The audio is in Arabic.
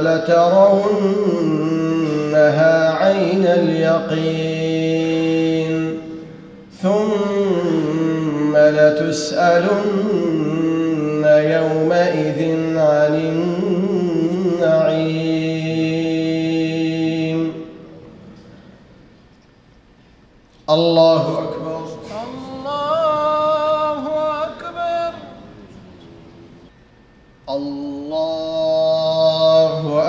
لترونها عين اليقين ثم لتسألن يومئذ عن النعيم. الله أكبر. الله أكبر. الله